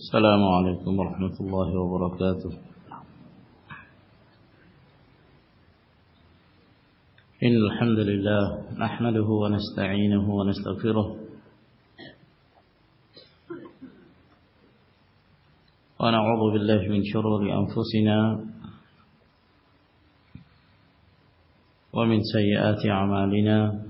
السلام عليكم ورحمة الله وبركاته إن الحمد لله نحمده ونستعينه ونستغفره ونعوذ بالله من شرور أنفسنا ومن سيئات عمالنا ومن سيئات عمالنا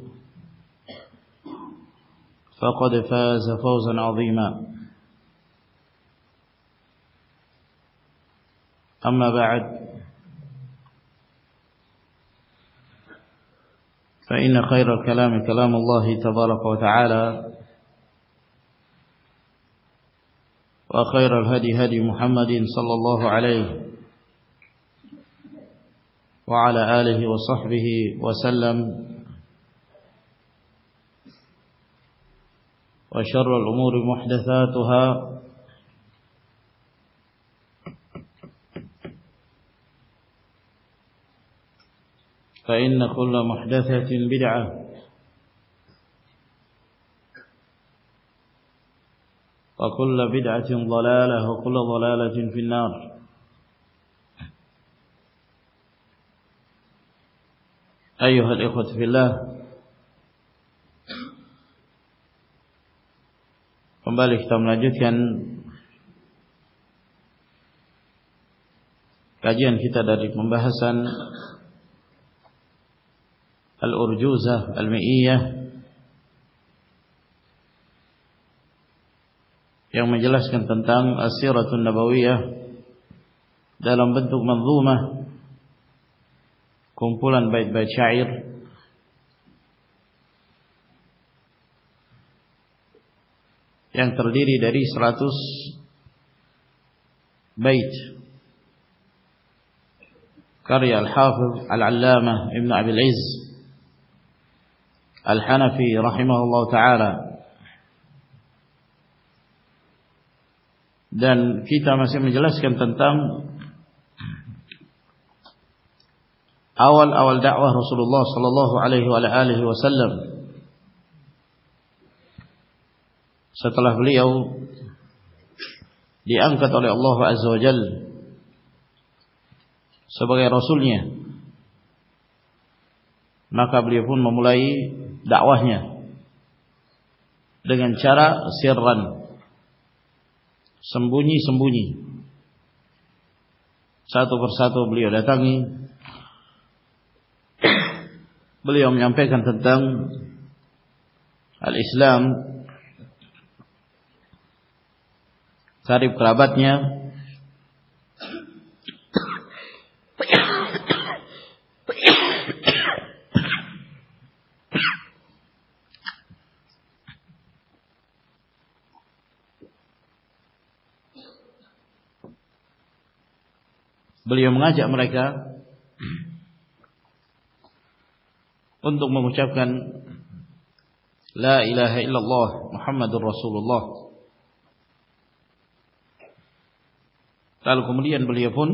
فقد فاز فوزا عظيما أما بعد فإن خير الكلام كلام الله تبارك وتعالى وخير الهدي هدي محمد صلى الله عليه وعلى آله وصحبه وسلم وشر الأمور محدثاتها فإن كل محدثة بدعة وكل بدعة ضلالة وكل ضلالة في النار أيها الإخوة في الله Kembali kita melanjutkan Kajian kita dari pembahasan Al-Urjuza Al-Mi'iyah Yang menjelaskan tentang Asiratun Nabawiyah Dalam bentuk manzumah Kumpulan bait-bait syair yang terdiri dari 100 bait karya al-hafiz al-allamah ibnu abi al-izz al-hanafi rahimahullah taala dan kita masih menjelaskan tentang awal-awal dakwah Rasulullah sallallahu alaihi wa alihi wasallam ستلا بلی آن کا سبق رسولے نقاب پن ممول داواہن چارا سیر ری سمبونی ساتو پر ساتو blue لتا بلیامپ السلام غریب خراب نیا بلی منگا سرکار پن دوں مجھے کن لو مختم سو لو کالکملی بلی فون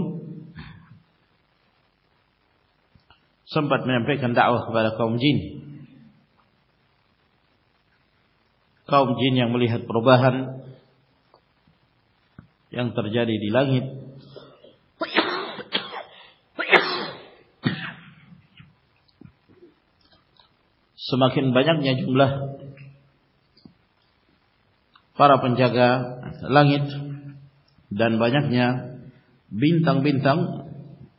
سمپٹ میں پیکن پر سماخین بائنے چملہ پاراپن جگہ ل دن بجا بن تن بن تن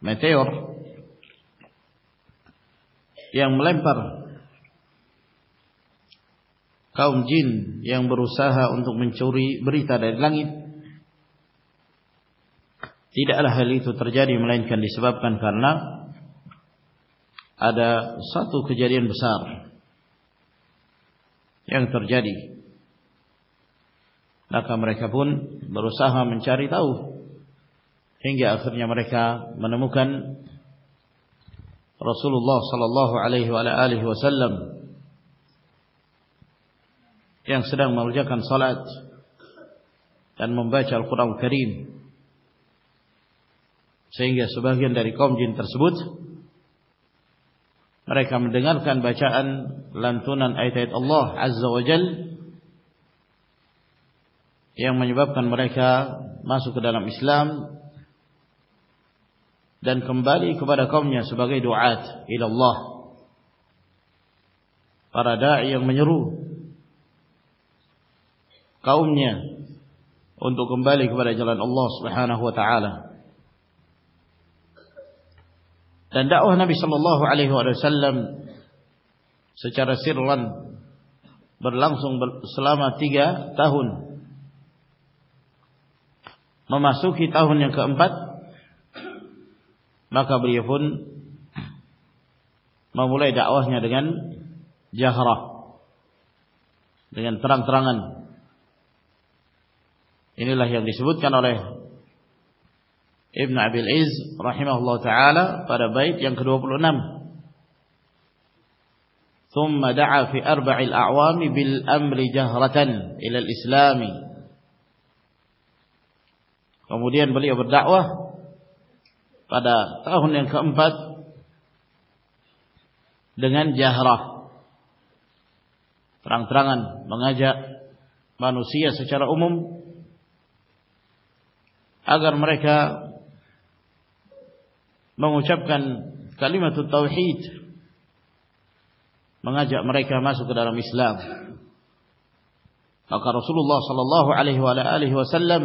مت یعن ملائم پر جن یوگ برو سا ان کو لن حالی تو ترجاری ملائن سب کارنا آدھا سات کجر انسار یعن ترجادی ریکنو سہم چاری منموکھن رسول وسلم کریم جن سب ریکا منگل ایمبا کم اسلام دنیا گئی دا مجھے memasuki tahun yang keempat maka beliau pun memulai dakwahnya dengan jahrah dengan terang-terangan inilah yang disebutkan oleh Ibn Abil Iz rahimahullah ta'ala pada bait yang ke-26 ثم دعا في أربع الأعوام بالأمر جهرة إلى الإسلام موڈیا بھول اب دا ہوں دن جہرا ررام ترانج معرا عم اگر مرک مب کالیم توہید مناج مرائی کا رام اسلام اللہ صلی اللہ علیہ وسلم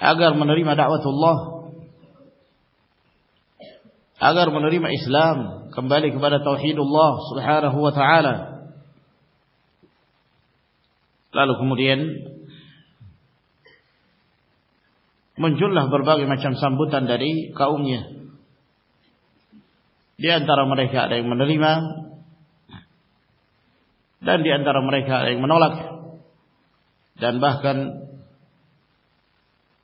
اگار مری اسلام کمباری لال کمزل بربا میارکھا اریک میری اندر مرائی اریک ملا دن بکن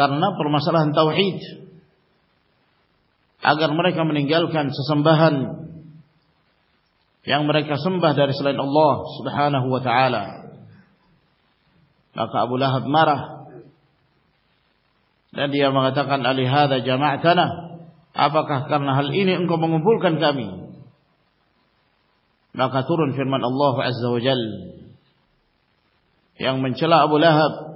کرنا پر مسل اگر مرکنی سسم بہن یا ابو لہد مارا الحاطہ اللہ کا چلا ابو لہد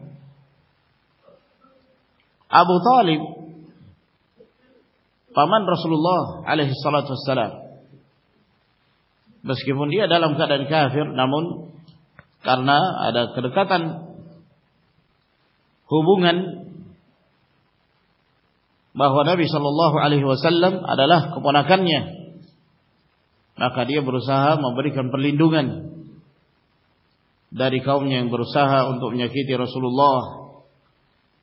آب تو مسلو لسلا سر بس کبھی ادا لکھا منہ آدھا کر لیں ادا لاپنا کاراد برسہ مابی کمپلی داری برسہ کھیتی رسول لو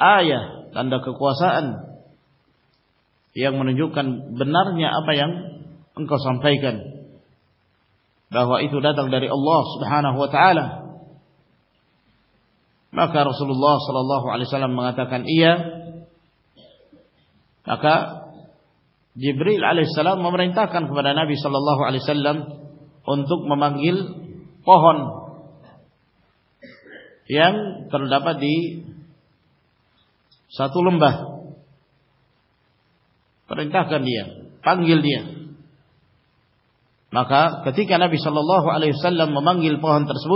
آیا کون جو بننا ان کا سمپھائی کردو مما یئن دیا پتی سل پہن ترس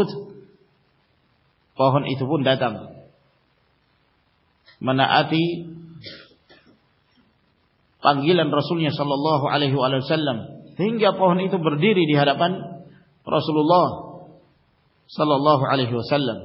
بہن بنڈا من آتی رسول سلام تھینگ گیا پہن بردی ری ہر رسول اللہ صحلم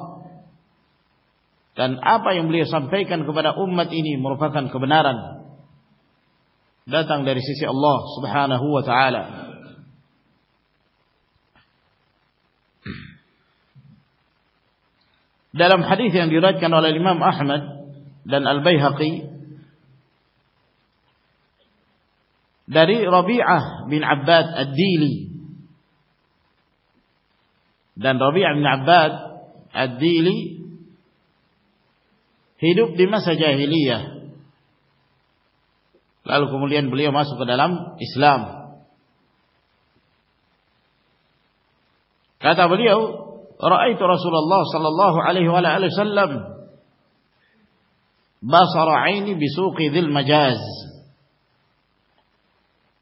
dan apa yang beliau sampaikan kepada umat ini merupakan kebenaran datang dari sisi Allah Subhanahu wa taala Dalam hadis yang diriwayatkan oleh Imam Ahmad dan Al Baihaqi dari Rabi'ah bin Abbad Ad-Dili dan Rabi'ah bin Abbad Ad-Dili سجا ملیا lovely صلی اللہ بس اور دل مجاز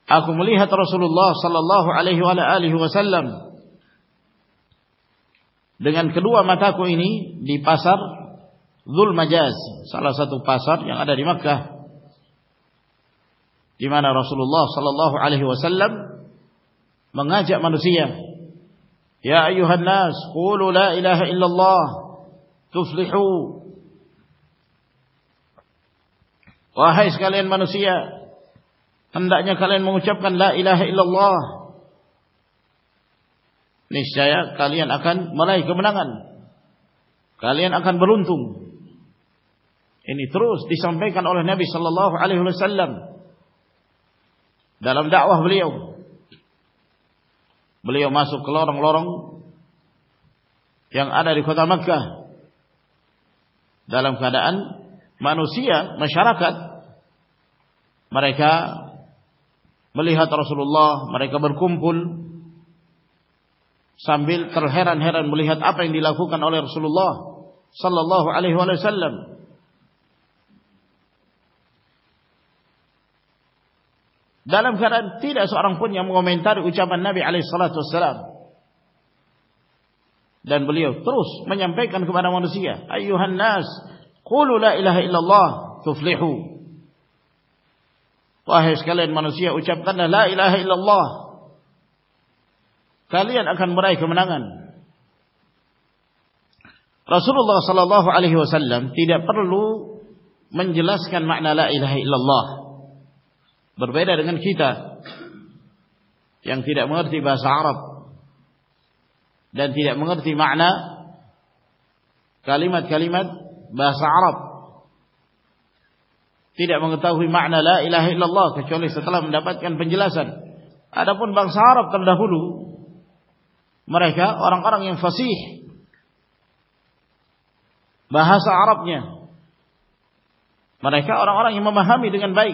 لال صلی اللہ علیہ وسلم کلو مت کوئی نہیں دی جیمانا رسول اللہ صلی اللہ علیہ وسلم منسی ملائی بنا کالین اخن بولن تم تروسم پہلے سر لینم دا بلیو بلیو ماسو لگ آری کوالم کا مانوسی مشہر مارکا بلی ہاتھ رسول لو مارکا برکوم پل سمبل ملیحات آپ ان کو رسول لو سلو آلے ہو سر لین جلم خیر تیران کونگ منہ چوسرا پہنچوار منسیح اخن برائی کو منگن اللہ علی منجلس لو بربئی مان کالیمت کالیمت مگر چلو ستلا سنپن ساپ کر بہ گئی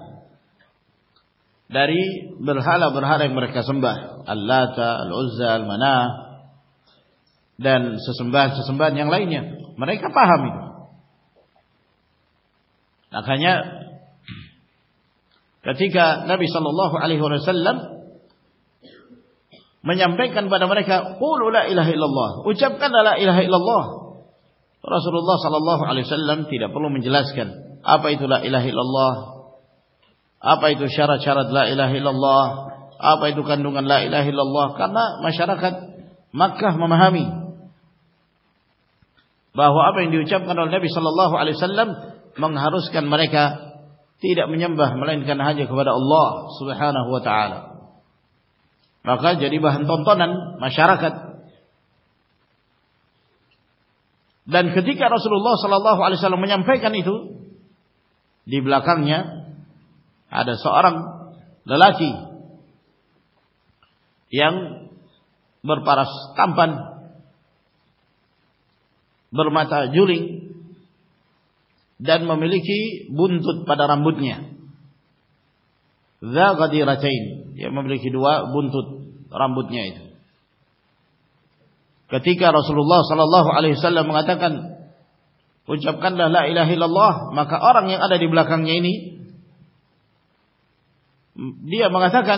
داری برحالی مرکھی کتھی کا سل مجھے لو اچپن لو سلو سال سللم تیراپلو مجھے لگن آپ لو آپ شرد لا اللہ آپ لا اللہ صلی اللہ علیہ جدی بہن تو جی بلا کر آ سو رنگ گلاسی یامپن برما تھا جوری ڈن ممبی لکھی بنت پتا رام بتنی ودی رچائن رام بتنی کتنی رسل لسل لہ سل پچہ لہر کن ڈوستا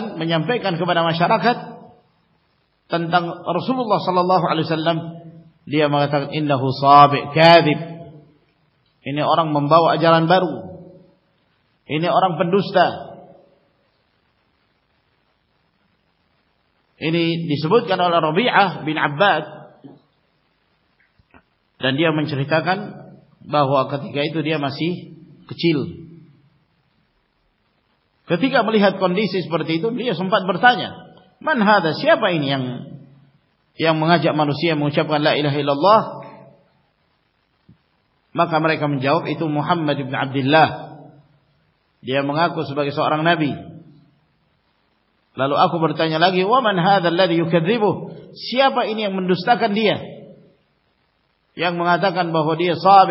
روبی رنڈیا میں چلتا بہو ماسی کچل سو رنگ نبی لالو آخو بڑھتا منستا کر دیا منگا تھا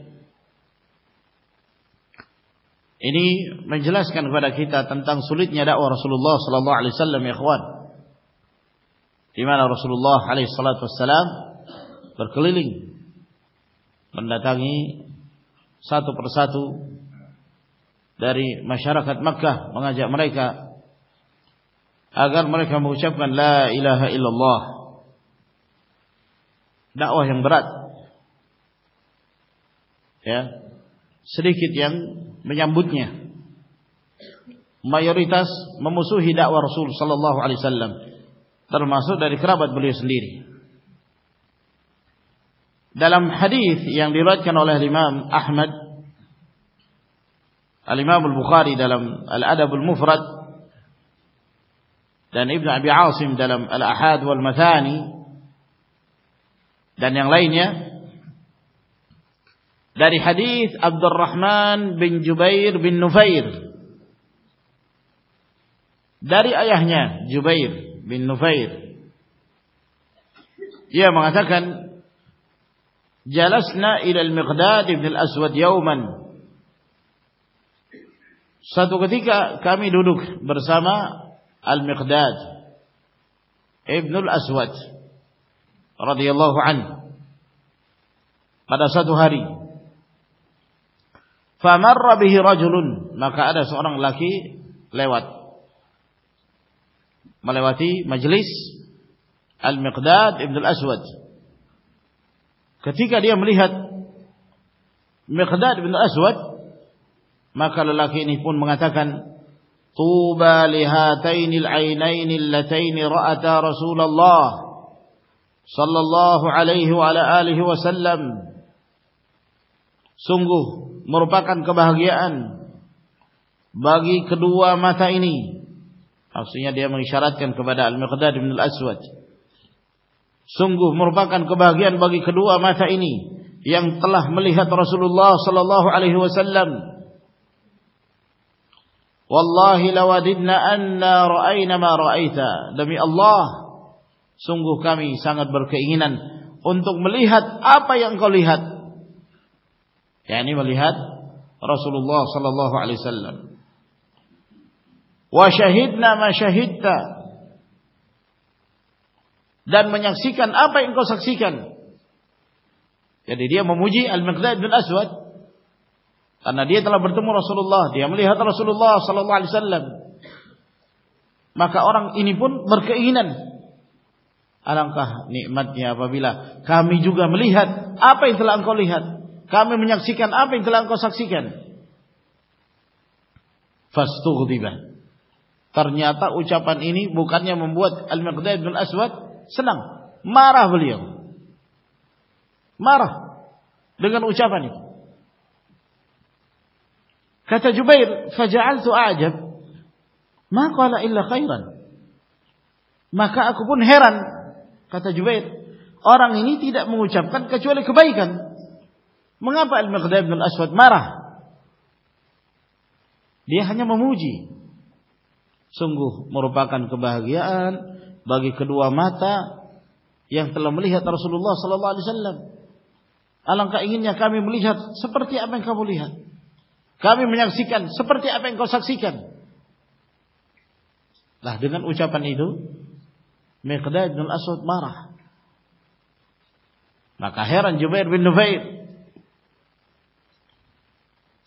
مر کا اگر مرچراج رسول صلی اللہ علیہ علیم ابل بخاری لائی داری حدیف عبد الرحمان داری نفر یہ متاثر سدوگی کامی رکھ برسام الخداد عبد السوتاری فَمَرَّ بِهِ رَجُلٌ Maka ada seorang laki lewat. Melewati majlis Al-Miqdad Ibn Al-Aswad. Ketika dia melihat Miqdad Ibn Al-Aswad, maka lelaki ini pun mengatakan, تُوبَ لِهَاتَيْنِ الْعَيْنَيْنِ اللَّتَيْنِ رَأَتَى رَسُولَ اللَّهِ صَلَّى اللَّهُ عَلَيْهُ وَعَلَىٰ آلِهِ وَسَلَّمُ Sungguh مرپا کان کا باہیا اندوا دیا یعنی ولیحت رسول اللہ صلی اللہ علیہ وسلم و شہید نام شہید dan menyaksikan apa yang kau saksikan. Jadi dia memuji Al-Miqdad bin Aswad karena dia telah bertemu Rasulullah, dia melihat Rasulullah sallallahu alaihi wasallam. Maka orang ini pun berkeinginan alangkah nikmatnya apabila kami juga melihat apa yang telah engkau lihat. سیک آپ ان کے لوگ سخسی پس تو تر نیا تا اچا پانی بوکنیا میں آگے اوچا پانی کتھا جبیر سجا جب کوئی بن ہیران کتھا جبیر اور چاپ کچھولی کھبائی گ ماںاپ میں ست مارا دے ہاں مموجی سنگھو مرپا کن کو بہ گیا بگی کڈو متا یا مل سلو لو سلو لو سن لین آئی مجھا سپرتے میں کم کمی مجھ سے سپرتیا پین کو سخسی کن دنگ اچا پانی دوں میں کداس مارا ہر جب لوبیر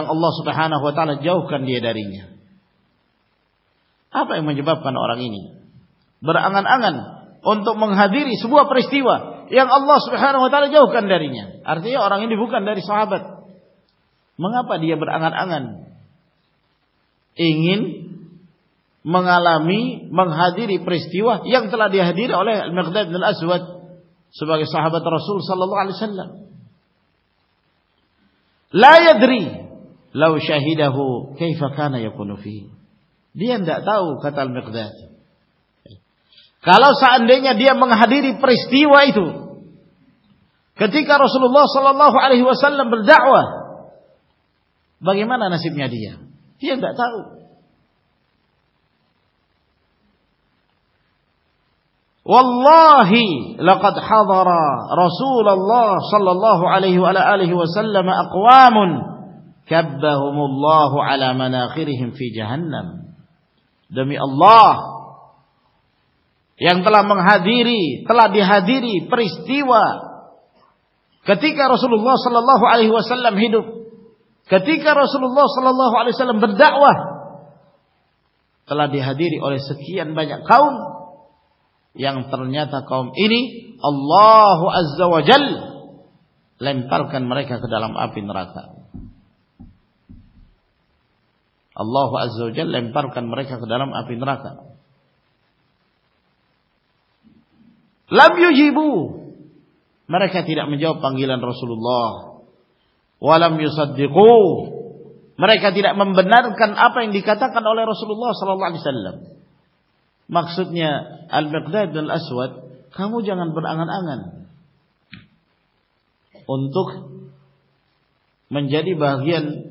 اللہ مجھے اور منگا دری پر لائے لو شاہدہ كيف كان يكون فيه dia tidak tahu kata al-miqdad kalau seandainya dia menghadiri peristiwa itu ketika Rasulullah sallallahu alaihi wasallam berdakwah bagaimana nasibnya dia dia tidak tahu Wallahi laqad hadara Rasulullah sallallahu alaihi wa alihi wasallam aqwamun رسول اللہ صلی اللہ علیہ کا رسول اللہ صلی اللہ علیہ تلا بہادی جا پنگیل رسولو سب دیکھو مرد خمر آپ اندی رسولو سلسلے ماسوخل منظری بہت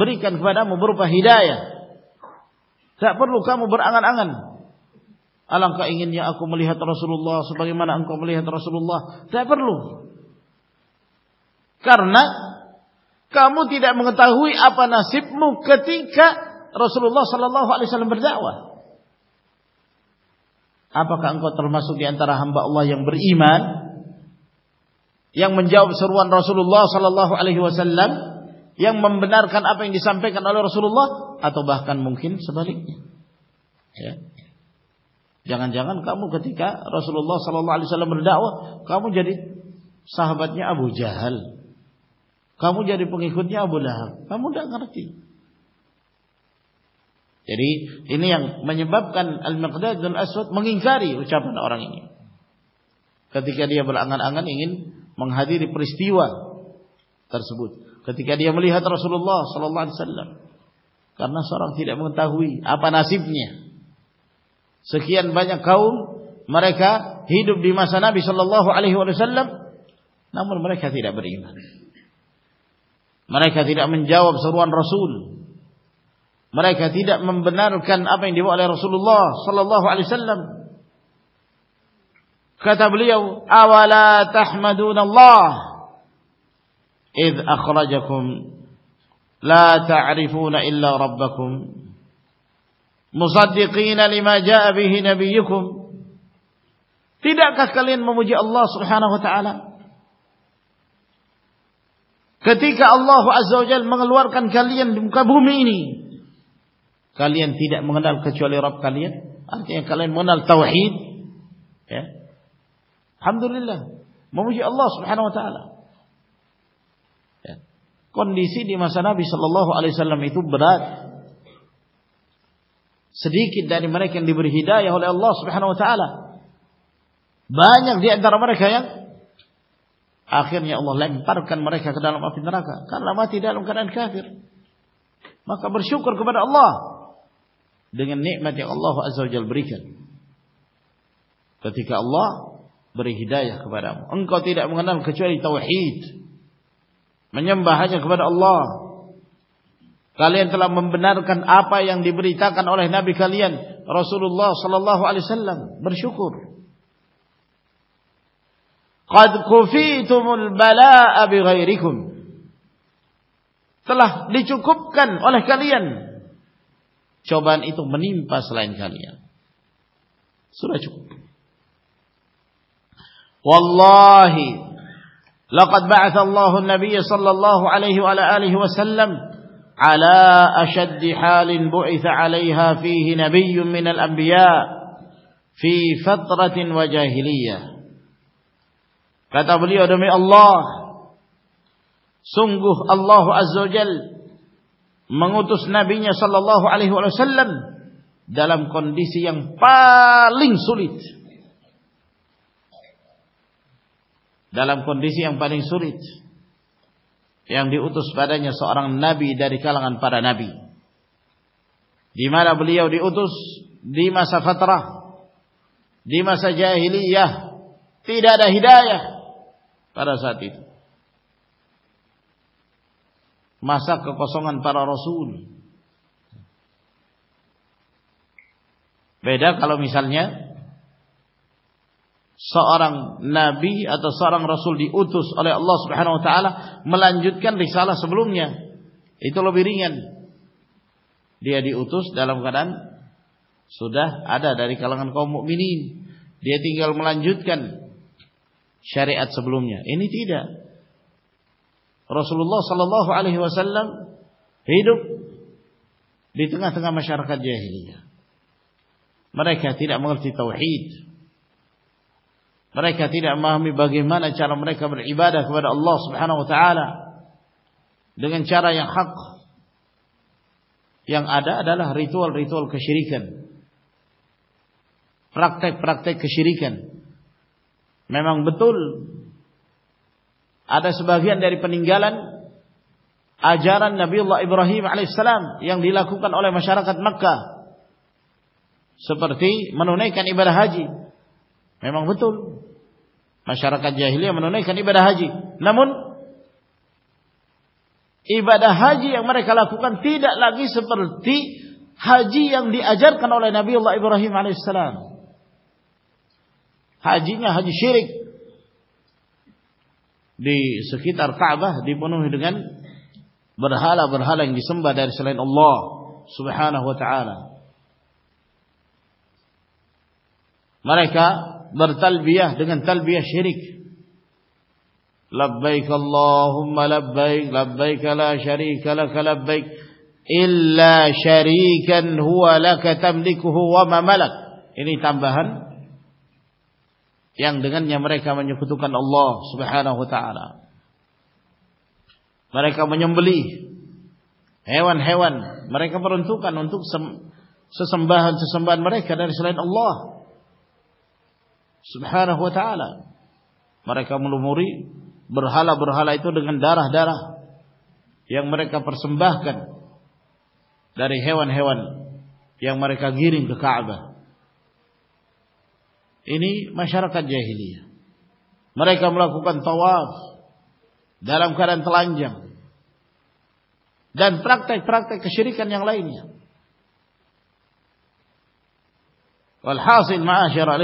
برکن کو مبرپا ہیرا آگن آلینسل ملی ہاتر سلو پر لو کر میرے کتن کھان رسل اللہ سو اللہ سنجاؤ آپ خان کو ترماس گیا انمجروان رسول اللہ سو اللہ پہلے رسول رسول اللہ جہل کار کتھی آگن پرستیوان مر جب سروان رسول رسول اللہ صلی اللہ علیہ اذ اخرجكم لا تعرفون الا ربكم مصدقين لما جاء به نبيكم tidakkah kalian memuji Allah Subhanahu wa ta'ala ketika Allah azza wa jalla mengeluarkan kalian di muka bumi ini kalian tidak mengenal kecuali رب kalian artinya kalian mengenal tauhid ya alhamdulillah memuji Allah Subhanahu wa ta'ala سنا صلاح سلام سی برائے اللہ سب چاہیے باقی آخر شروع کتی اللہ بریکاری مجم بہا جل آپ اللہ خوب کنکل چوبائن منی پاسلائنیا لقد بعث بعث الله الله النبي صلى عليه وعلى آله وسلم على أشد حال عليها فيه نبي من الأنبياء في فترة وجاهلية mengutus nabinya sallallahu alaihi wasallam dalam kondisi yang paling sulit دلام کونسی اور پارا نبی پسندان پارا رسول سرنگ سرنگ رسول ملا جتنا سبلو میے یہ توتس دل گانا سودا آدھا داری کا لوگ منی دے تین ملا جت سبلو میٹر رسول اللہ علیہ وسلام ہیرو دی تنگا تھنگا مشہور جی بڑے کیا رہے خاتر من خبر خبر اللہ دیکن چارا حق یعن ریتول کشیری میں السلام یا جی میم بتل جی بار حاجی برحال ماریک بر تل بیا ڈگن تل بیا شریک لب لب بھائی تم بہن یا مرے کا منقح ہوتا مرے کا من ہی مرے کا مرتو کنتو مرے کر ہوتا مرے کم لو موری برہالا برہالا درا درا یا پرسم بہ گن ڈر ہی ون ہی مرے کا گیری مشرق مرے کمڑا کون تواز درم کر شیری کرنے والا نبی اللہ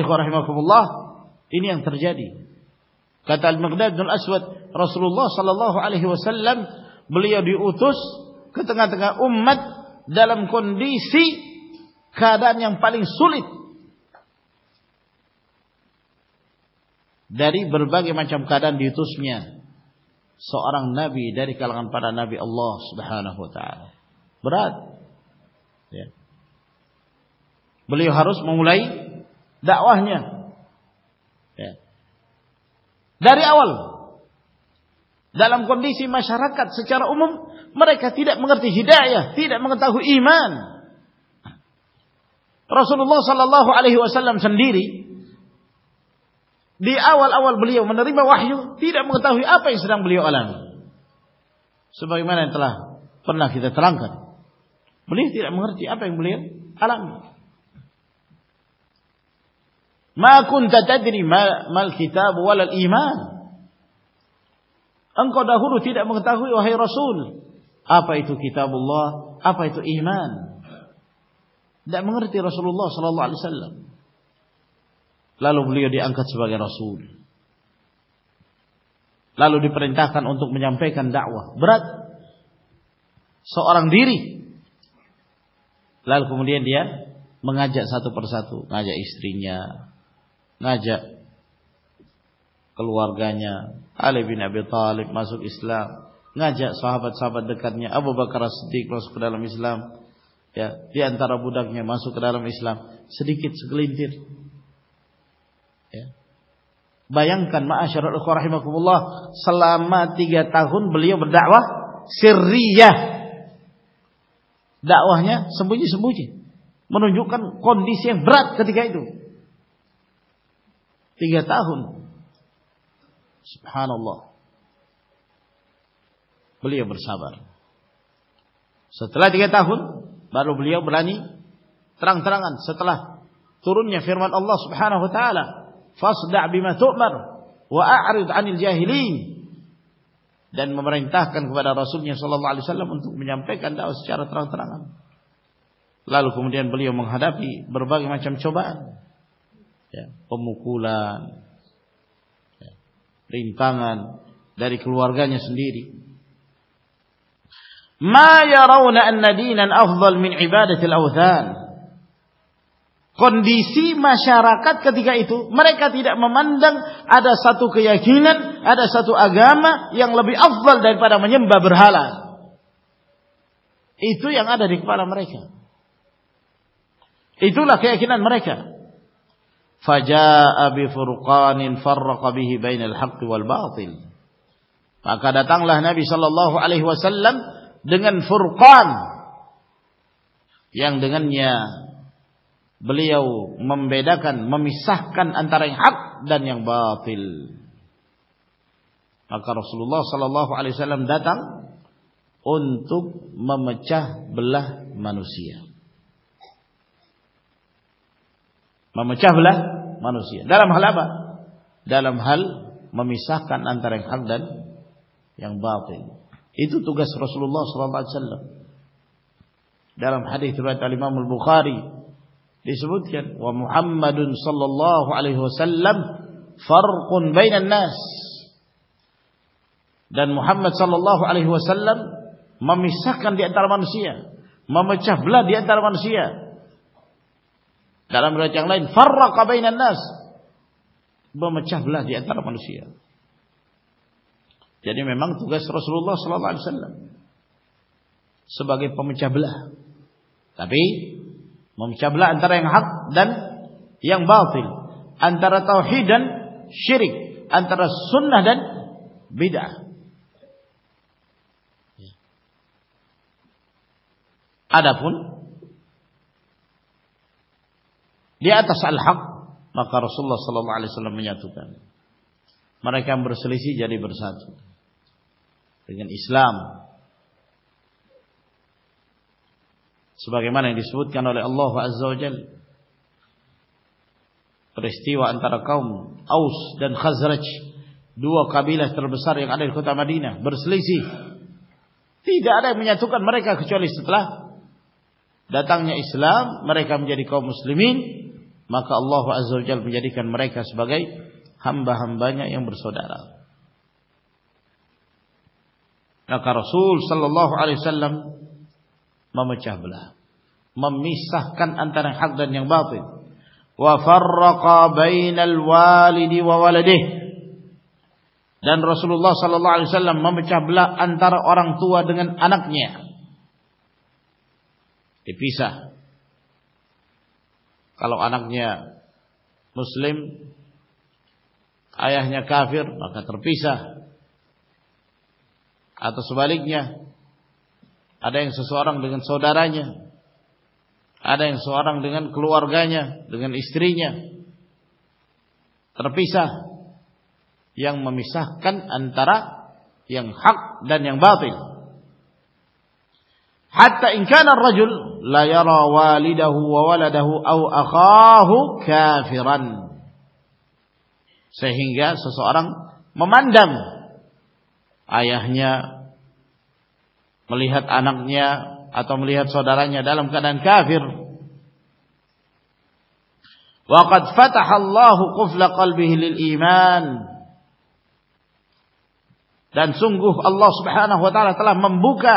ہوتا ہے بولے ہاروس موملائی دا ون داری اوول دالم کوئی سارا تیرے منگھرتی ہے تین منگاس لو سال لو آگا آپ مگر آپ آلام میں کونتا ترین ان کا رسول آپ کتاب بولو آپان تی رسول لال ملک سے باغی رسول لال ان کو برات سنگری لال کملیا دیا میں آج ساتھو پرساد آج اسری جلوار گا بیتا معلوم نا جگہ سہاباد شاہباد ابو بکرا عالم اسلام ترآب اسلام سری کتل مائن کنچر کو بولو سلام تا گن بلری دا ہاں سمبوجی سمبوج منڈی سے تین بھولیا برس بار ستلا بار بلانی ترن ترانت ترون ہوتا پھاسٹ دبی میں تاہم رسم اللہ میں ترام ترانگان لالو کمر بلیا منگا دربا چمچا اندی افبل من آد ساتویاں ادا ساتو گا افبل برحال کیا فرقان یعن دن بلی ممبئی کن ارنگل بللہ منسی محمد صلی اللہ علیہ وسلم چل منشی صبح چبلا کبھی انتر تو ہی انتر سن دن آدھ رس اللہ اسلام کیا اسلام مرے کا میری maka Allah Azza wa Jalla menjadikan mereka sebagai hamba-hambanya yang bersaudara. Maka Rasul sallallahu alaihi wasallam memecah belah, memisahkan antara hak dan yang batil. Wa farraqa bainal walidi wa waladihi. Dan Rasulullah sallallahu alaihi wasallam memecah belah antara orang tua dengan anaknya. Dipisah کلو آنا مسلم آیا کافر ترپیسا آ تو سوبالک آدھے سسوارن لگن سوڈار آدھے سو اور لگن کلوارگا لیکن استریسا ین ممی سا کن ان ترا ین حق باپن حاجل لو لو کیا سسو منڈم آنگ اتم لیت سو ڈرنگ لکل بھی اللہ سہنا ہوتا رہ تمبو کا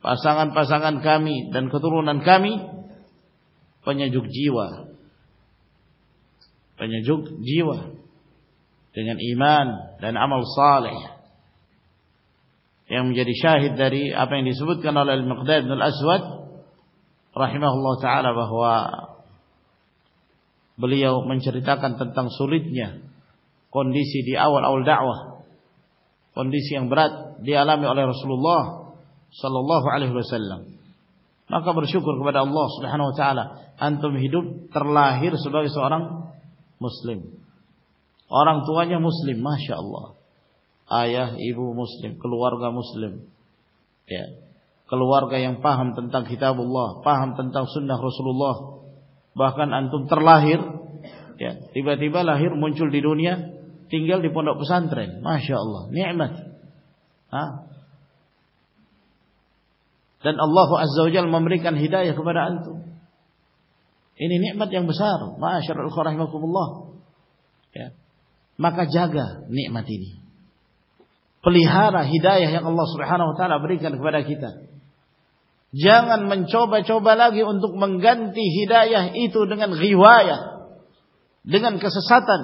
pasangan-pasangan kami dan keturunan kami penyejuk jiwa penyejuk jiwa dengan iman dan amal saleh yang menjadi syahid dari apa yang disebutkan oleh Al-Miqdad bin Al-Aswad rahimahullah taala bahwa beliau menceritakan tentang sulitnya kondisi di awal-awal dakwah kondisi yang berat dialami oleh Rasulullah صلی اللہ علیہ وسلم خبر اللہ کلوارگا کلوارگا پاہم تنگ کتاب اللہ پہ ہم تنگ سن رسول اللہ تر لاہر منچولیا تنگل ماشاء اللہ سر خواہ ملو مکا جگہ پلیہ سر خبر جنگان تھینگ ساتن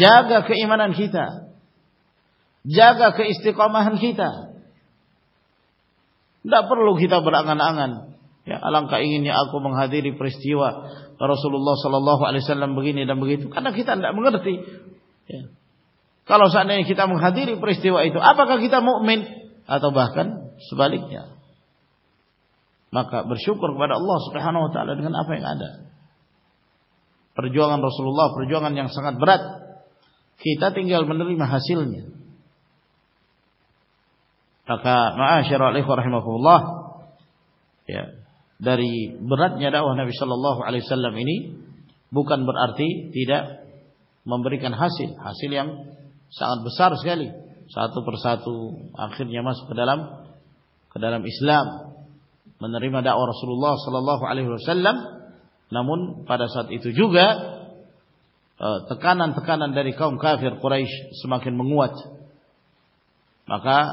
جگا کمان کھیتا جگا کستے کام کھیتا دب پر لو کتاب را گانا گانا بنگا دستیوا رسول اللہ سولہ کا دھیرے آپ کا کتاب میں آپ بہن سب لگا باقا برس پہ ہنوا دیں پرجوا گان رسول اللہ پرجوا گان جا سک برادا تنگی میں حاصل میں Maka ma'asyiral ikhwan rahimakumullah ya dari beratnya dakwah Nabi sallallahu alaihi wasallam ini bukan berarti tidak memberikan hasil, hasil yang sangat besar sekali. Satu persatu akhirnya masuk ke dalam ke dalam Islam menerima dakwah Rasulullah sallallahu alaihi wasallam namun pada saat itu juga tekanan-tekanan dari kaum kafir Quraisy semakin menguat maka